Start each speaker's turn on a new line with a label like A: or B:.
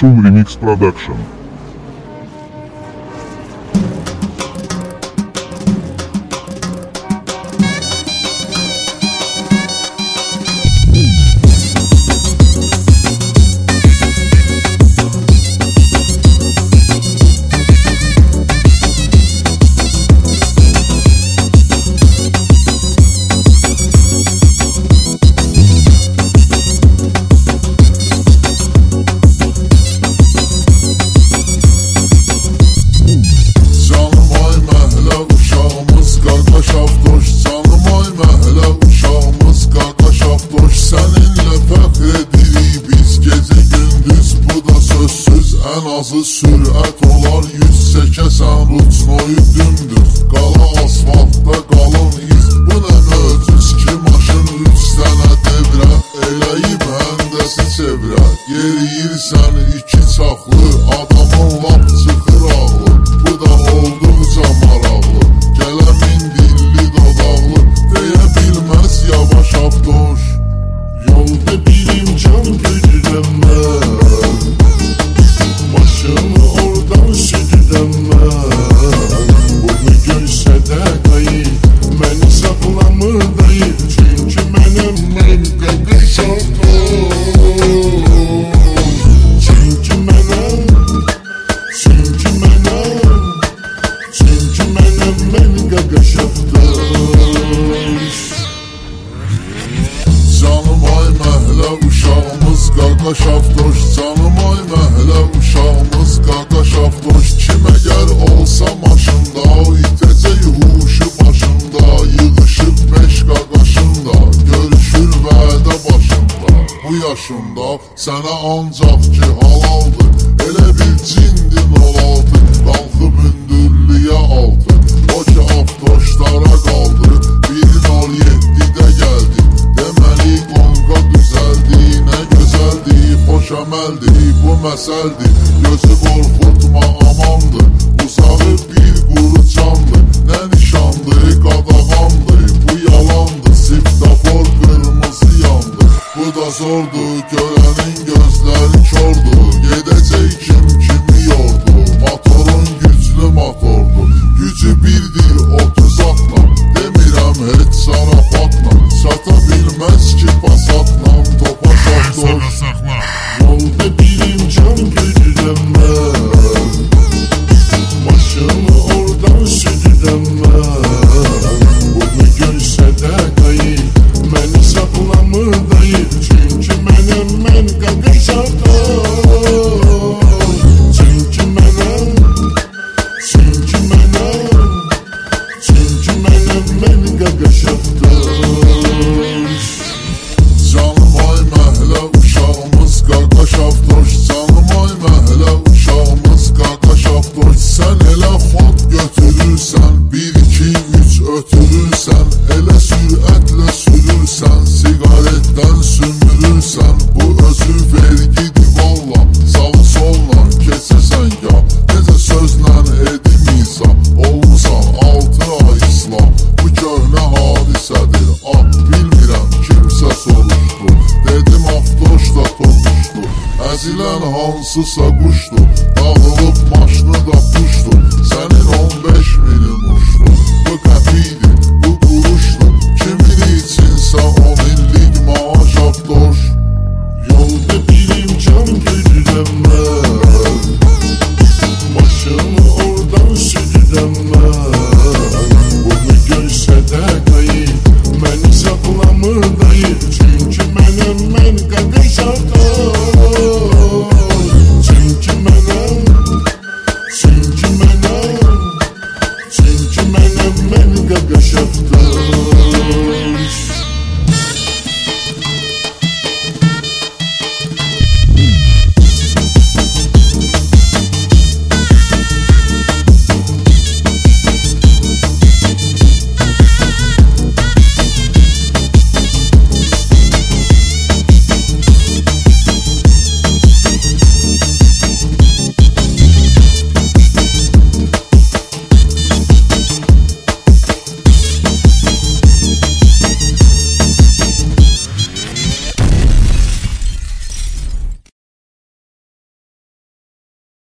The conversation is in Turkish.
A: Шум Ремикс Продакшн. Ən azı sürət olar Yüz çəkəsən ruçnoyu dümdüz Qala asfaltda qalın iz. Bu nə möcüz ki maşın üç sənə devrə Eləyib həndəsi çevrə Yeriyirsən iki çaxlı Adamın lap çıxır ağlı. Bu da olduqca maraqlı. Gələmin dilli dodaqlı Deyə bilməz yavaş avtoş Yolda birim can güdürəm mən uşağımız qaqaş avtoş Canım ay məhlə uşağımız qaqaş avtoş Kim əgər olsa maşında O itəcək huşu başında. Yığışıb beş qaqaşında Görüşür vədə başında. Bu yaşında sənə ancaq ki halaldır Elə bir əməldi Bu məsəldir, gözü qorxutma amandır Uzağı sümürürsən Bu özü vergidir valla. Salı solla keçirsən ya. Necə sözlə edim izah Olmusan altı ay islam. Bu köhnə hadisədir Ah bilmirəm kimsə soruşdu Dedim avtoş da topuşdu Əzilən hansısa quşdu Dağılıb maşını da puşdu